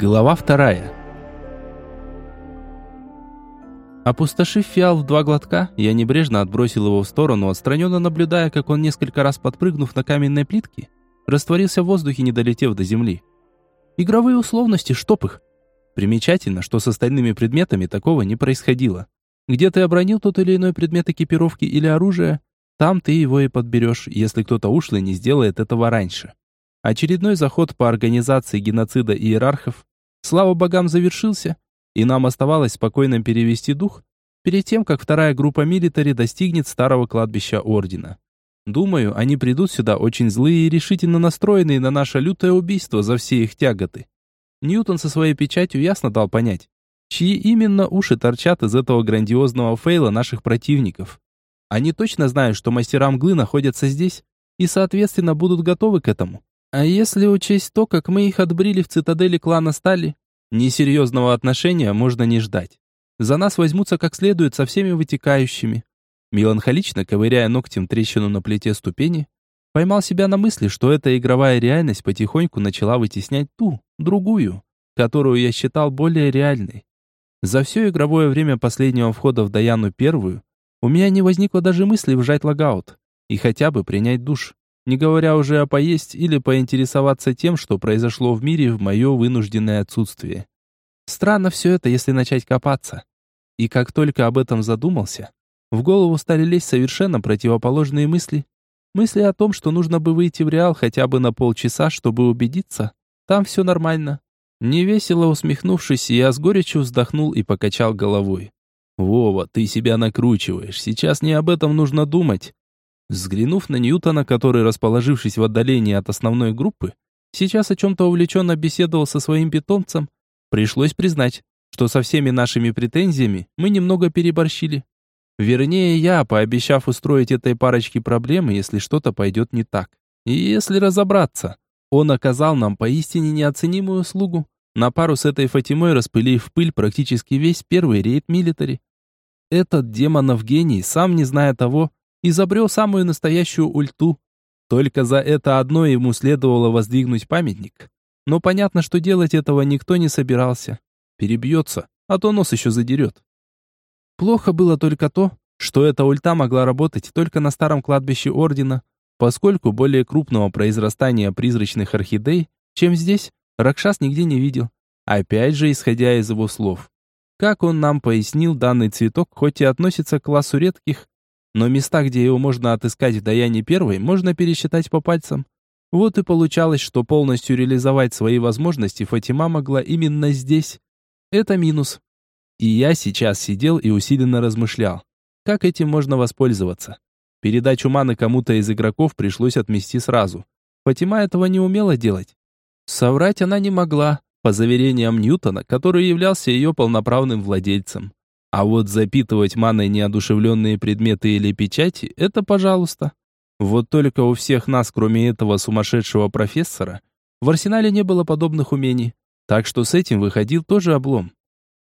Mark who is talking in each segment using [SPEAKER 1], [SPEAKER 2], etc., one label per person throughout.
[SPEAKER 1] Глава вторая. Опустошив фиал в два глотка, я небрежно отбросил его в сторону, отстраненно наблюдая, как он несколько раз подпрыгнув на каменной плитке, растворился в воздухе, не долетев до земли. Игровые условности, чтоб их. Примечательно, что с остальными предметами такого не происходило. Где ты обронил тот или иной предмет экипировки или оружия, там ты его и подберешь, если кто-то ушлый не сделает этого раньше. Очередной заход по организации геноцида иерархов, слава богам, завершился, и нам оставалось спокойно перевести дух перед тем, как вторая группа милитари достигнет старого кладбища Ордена. Думаю, они придут сюда очень злые и решительно настроенные на наше лютое убийство за все их тяготы. Ньютон со своей печатью ясно дал понять, чьи именно уши торчат из этого грандиозного фейла наших противников. Они точно знают, что мастера мглы находятся здесь и, соответственно, будут готовы к этому. А если учесть то, как мы их отбрили в цитадели клана Стали, несерьезного отношения можно не ждать. За нас возьмутся как следует со всеми вытекающими. Меланхолично ковыряя ногтем трещину на плите ступени, поймал себя на мысли, что эта игровая реальность потихоньку начала вытеснять ту, другую, которую я считал более реальной. За все игровое время последнего входа в Даяну первую у меня не возникло даже мысли вжать логаут и хотя бы принять душ не говоря уже о поесть или поинтересоваться тем, что произошло в мире в мое вынужденное отсутствие. Странно все это, если начать копаться. И как только об этом задумался, в голову стали лезть совершенно противоположные мысли. Мысли о том, что нужно бы выйти в Реал хотя бы на полчаса, чтобы убедиться, там все нормально. Невесело усмехнувшись, я с горечью вздохнул и покачал головой. «Вова, ты себя накручиваешь. Сейчас не об этом нужно думать. Взглянув на Ньютона, который, расположившись в отдалении от основной группы, сейчас о чем-то увлеченно беседовал со своим питомцем, пришлось признать, что со всеми нашими претензиями мы немного переборщили. Вернее, я, пообещав устроить этой парочке проблемы, если что-то пойдет не так. И если разобраться, он оказал нам поистине неоценимую услугу, на пару с этой Фатимой распылив в пыль практически весь первый рейд милитари. Этот демонов гений, сам не зная того, изобрел самую настоящую ульту. Только за это одно ему следовало воздвигнуть памятник. Но понятно, что делать этого никто не собирался. Перебьется, а то нос еще задерет. Плохо было только то, что эта ульта могла работать только на старом кладбище Ордена, поскольку более крупного произрастания призрачных орхидей, чем здесь, Ракшас нигде не видел. Опять же, исходя из его слов. Как он нам пояснил, данный цветок хоть и относится к классу редких, но места, где его можно отыскать в Даяне Первой, можно пересчитать по пальцам. Вот и получалось, что полностью реализовать свои возможности Фатима могла именно здесь. Это минус. И я сейчас сидел и усиленно размышлял, как этим можно воспользоваться. Передачу маны кому-то из игроков пришлось отмести сразу. Фатима этого не умела делать. Соврать она не могла, по заверениям Ньютона, который являлся ее полноправным владельцем. А вот запитывать маной неодушевленные предметы или печати – это пожалуйста. Вот только у всех нас, кроме этого сумасшедшего профессора, в арсенале не было подобных умений, так что с этим выходил тоже облом.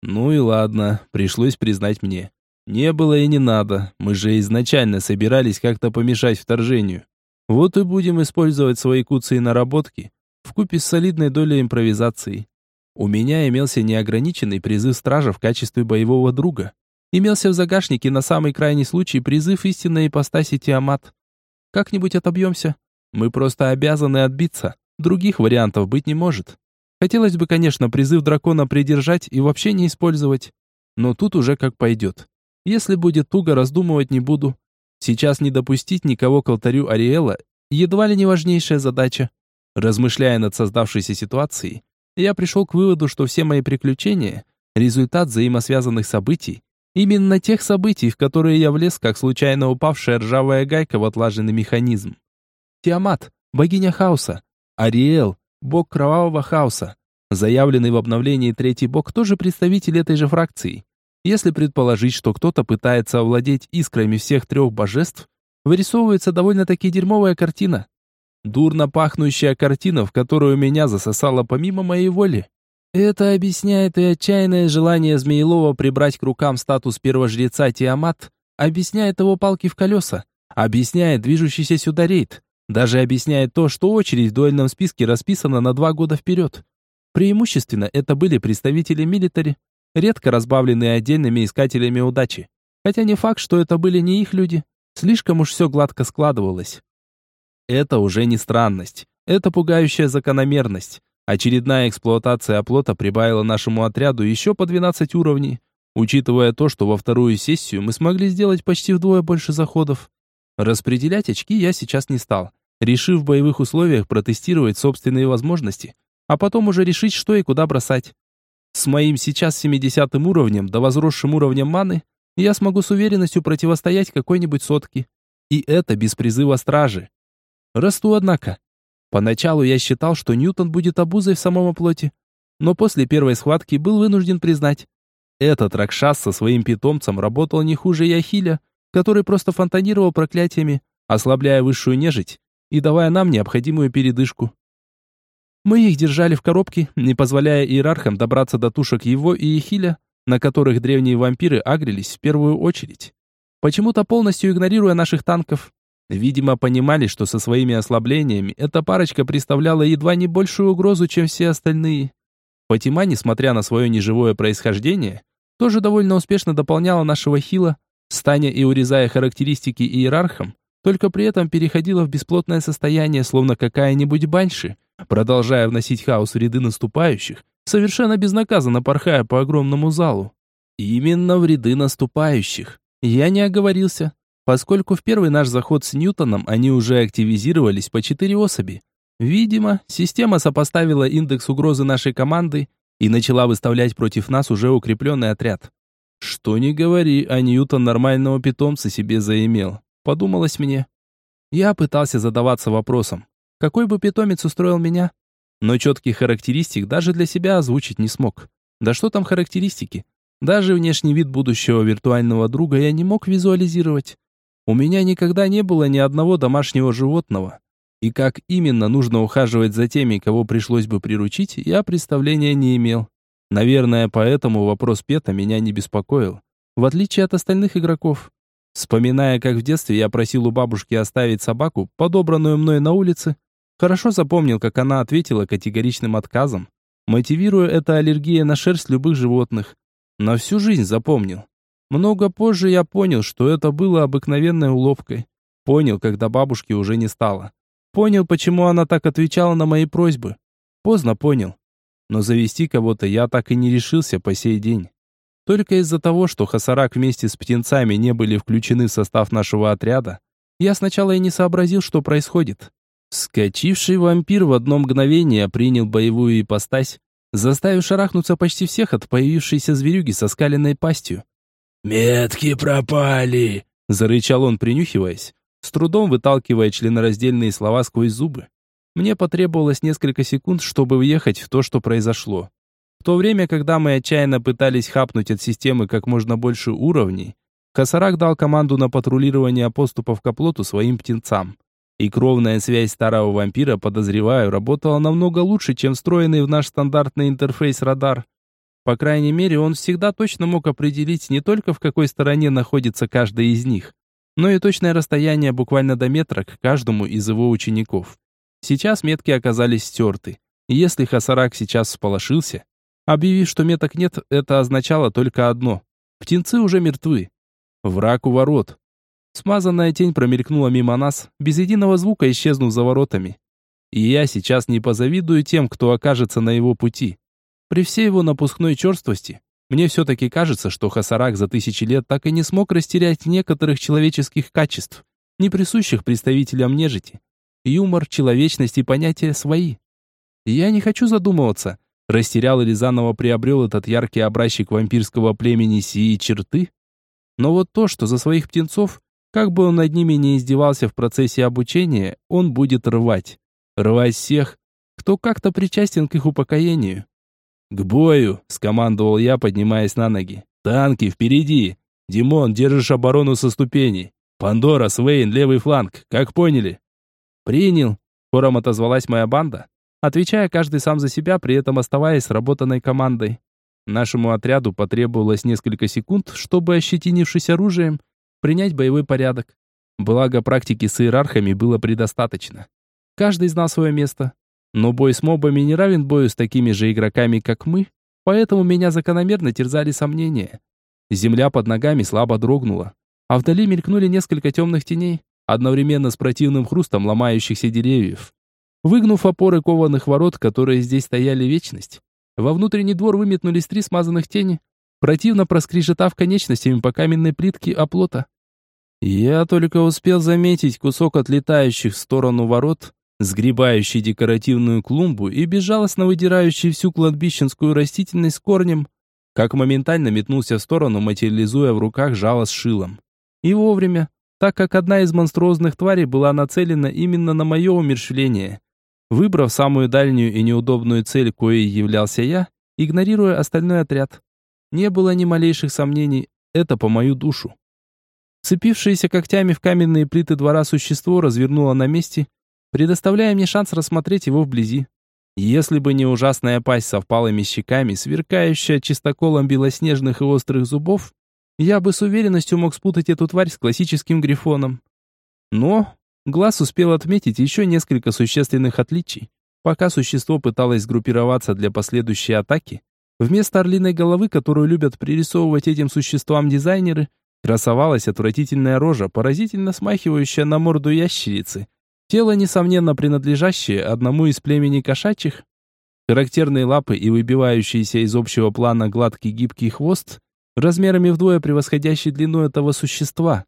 [SPEAKER 1] Ну и ладно, пришлось признать мне. Не было и не надо, мы же изначально собирались как-то помешать вторжению. Вот и будем использовать свои куцы наработки, вкупе с солидной долей импровизации. У меня имелся неограниченный призыв стража в качестве боевого друга. Имелся в загашнике на самый крайний случай призыв истинной ипостаси Тиамат. Как-нибудь отобьемся. Мы просто обязаны отбиться. Других вариантов быть не может. Хотелось бы, конечно, призыв дракона придержать и вообще не использовать. Но тут уже как пойдет. Если будет туго, раздумывать не буду. Сейчас не допустить никого к алтарю Ариэла едва ли не важнейшая задача. Размышляя над создавшейся ситуацией, я пришел к выводу, что все мои приключения – результат взаимосвязанных событий, именно тех событий, в которые я влез, как случайно упавшая ржавая гайка в отлаженный механизм. Тиамат, богиня хаоса, Ариэл, бог кровавого хаоса, заявленный в обновлении третий бог, тоже представитель этой же фракции. Если предположить, что кто-то пытается овладеть искрами всех трех божеств, вырисовывается довольно-таки дерьмовая картина. Дурно пахнущая картина, в которую меня засосало помимо моей воли. Это объясняет и отчаянное желание Змеелова прибрать к рукам статус первого жреца Тиамат, объясняет его палки в колеса, объясняет движущийся сюда рейд, даже объясняет то, что очередь в дуэльном списке расписана на два года вперед. Преимущественно это были представители милитари, редко разбавленные отдельными искателями удачи. Хотя не факт, что это были не их люди. Слишком уж все гладко складывалось. Это уже не странность. Это пугающая закономерность. Очередная эксплуатация оплота прибавила нашему отряду еще по 12 уровней, учитывая то, что во вторую сессию мы смогли сделать почти вдвое больше заходов. Распределять очки я сейчас не стал, решив в боевых условиях протестировать собственные возможности, а потом уже решить, что и куда бросать. С моим сейчас 70 уровнем да возросшим уровнем маны я смогу с уверенностью противостоять какой-нибудь сотке. И это без призыва стражи. Расту, однако. Поначалу я считал, что Ньютон будет обузой в самом оплоте, но после первой схватки был вынужден признать. Этот Ракшас со своим питомцем работал не хуже Яхиля, который просто фонтанировал проклятиями, ослабляя высшую нежить и давая нам необходимую передышку. Мы их держали в коробке, не позволяя иерархам добраться до тушек его и Ехиля, на которых древние вампиры агрились в первую очередь. Почему-то полностью игнорируя наших танков. Видимо, понимали, что со своими ослаблениями эта парочка представляла едва не большую угрозу, чем все остальные. Фатима, несмотря на свое неживое происхождение, тоже довольно успешно дополняла нашего хила, станя и урезая характеристики иерархам, только при этом переходила в бесплотное состояние, словно какая-нибудь банши, продолжая вносить хаос в ряды наступающих, совершенно безнаказанно порхая по огромному залу. Именно в ряды наступающих. Я не оговорился поскольку в первый наш заход с Ньютоном они уже активизировались по четыре особи. Видимо, система сопоставила индекс угрозы нашей команды и начала выставлять против нас уже укрепленный отряд. Что ни говори, а Ньютон нормального питомца себе заимел. Подумалось мне. Я пытался задаваться вопросом, какой бы питомец устроил меня? Но четких характеристик даже для себя озвучить не смог. Да что там характеристики? Даже внешний вид будущего виртуального друга я не мог визуализировать. У меня никогда не было ни одного домашнего животного. И как именно нужно ухаживать за теми, кого пришлось бы приручить, я представления не имел. Наверное, поэтому вопрос Пета меня не беспокоил, в отличие от остальных игроков. Вспоминая, как в детстве я просил у бабушки оставить собаку, подобранную мной на улице, хорошо запомнил, как она ответила категоричным отказом, мотивируя это аллергией на шерсть любых животных. На всю жизнь запомнил. Много позже я понял, что это было обыкновенной уловкой. Понял, когда бабушки уже не стало. Понял, почему она так отвечала на мои просьбы. Поздно понял. Но завести кого-то я так и не решился по сей день. Только из-за того, что Хасарак вместе с птенцами не были включены в состав нашего отряда, я сначала и не сообразил, что происходит. Скочивший вампир в одно мгновение принял боевую ипостась, заставив шарахнуться почти всех от появившейся зверюги со скаленной пастью.
[SPEAKER 2] «Метки пропали!» — зарычал он, принюхиваясь, с трудом выталкивая членораздельные слова сквозь зубы.
[SPEAKER 1] Мне потребовалось несколько секунд, чтобы въехать в то, что произошло. В то время, когда мы отчаянно пытались хапнуть от системы как можно больше уровней, Косарак дал команду на патрулирование поступов к оплоту своим птенцам. И кровная связь старого вампира, подозреваю, работала намного лучше, чем встроенный в наш стандартный интерфейс радар. По крайней мере, он всегда точно мог определить не только в какой стороне находится каждый из них, но и точное расстояние буквально до метра к каждому из его учеников. Сейчас метки оказались стерты. Если Хасарак сейчас всполошился, объявив, что меток нет, это означало только одно. Птенцы уже мертвы. Враг у ворот. Смазанная тень промелькнула мимо нас, без единого звука исчезнув за воротами. И я сейчас не позавидую тем, кто окажется на его пути. При всей его напускной черствости, мне все-таки кажется, что Хасарак за тысячи лет так и не смог растерять некоторых человеческих качеств, не присущих представителям нежити. Юмор, человечность и понятия свои. я не хочу задумываться, растерял или заново приобрел этот яркий образчик вампирского племени сии черты. Но вот то, что за своих птенцов, как бы он над ними не издевался в процессе обучения, он будет рвать. Рвать всех, кто как-то причастен к их упокоению. «К бою!» — скомандовал я, поднимаясь на ноги. «Танки впереди! Димон, держишь оборону со ступеней! Пандора, Свейн, левый фланг, как поняли?» «Принял!» — хором отозвалась моя банда, отвечая каждый сам за себя, при этом оставаясь сработанной командой. Нашему отряду потребовалось несколько секунд, чтобы, ощетинившись оружием, принять боевой порядок. Благо практики с иерархами было предостаточно. Каждый знал свое место. Но бой с мобами не равен бою с такими же игроками, как мы, поэтому меня закономерно терзали сомнения. Земля под ногами слабо дрогнула, а вдали мелькнули несколько темных теней, одновременно с противным хрустом ломающихся деревьев. Выгнув опоры кованых ворот, которые здесь стояли вечность, во внутренний двор выметнулись три смазанных тени, противно проскрежетав конечностями по каменной плитке оплота. Я только успел заметить кусок отлетающих в сторону ворот, сгребающий декоративную клумбу и безжалостно выдирающий всю кладбищенскую растительность корнем, как моментально метнулся в сторону, материализуя в руках жало с шилом. И вовремя, так как одна из монструозных тварей была нацелена именно на мое умерщвление. Выбрав самую дальнюю и неудобную цель, коей являлся я, игнорируя остальной отряд. Не было ни малейших сомнений, это по мою душу. Цепившееся когтями в каменные плиты двора существо развернуло на месте, предоставляя мне шанс рассмотреть его вблизи. Если бы не ужасная пасть со впалыми щеками, сверкающая чистоколом белоснежных и острых зубов, я бы с уверенностью мог спутать эту тварь с классическим грифоном. Но Глаз успел отметить еще несколько существенных отличий. Пока существо пыталось сгруппироваться для последующей атаки, вместо орлиной головы, которую любят пририсовывать этим существам дизайнеры, красовалась отвратительная рожа, поразительно смахивающая на морду ящерицы. Тело, несомненно, принадлежащее одному из племени кошачьих. Характерные лапы и выбивающийся из общего плана гладкий гибкий хвост, размерами вдвое превосходящий длину этого существа.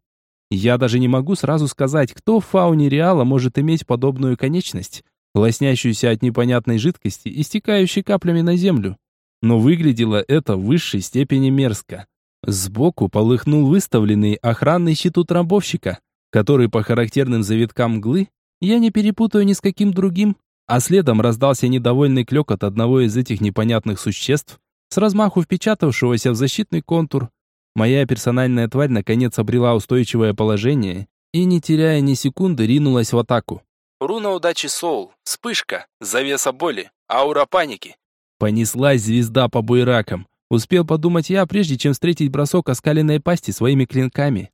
[SPEAKER 1] Я даже не могу сразу сказать, кто в фауне Реала может иметь подобную конечность, лоснящуюся от непонятной жидкости и стекающей каплями на землю. Но выглядело это в высшей степени мерзко. Сбоку полыхнул выставленный охранный щит у трамбовщика, который по характерным завиткам мглы я не перепутаю ни с каким другим, а следом раздался недовольный клёк от одного из этих непонятных существ, с размаху впечатавшегося в защитный контур. Моя персональная тварь наконец обрела устойчивое положение и, не теряя ни секунды, ринулась в атаку.
[SPEAKER 2] Руна удачи Соул, вспышка, завеса боли, аура паники.
[SPEAKER 1] Понеслась звезда по буеракам. Успел подумать я, прежде чем встретить бросок оскаленной пасти своими клинками.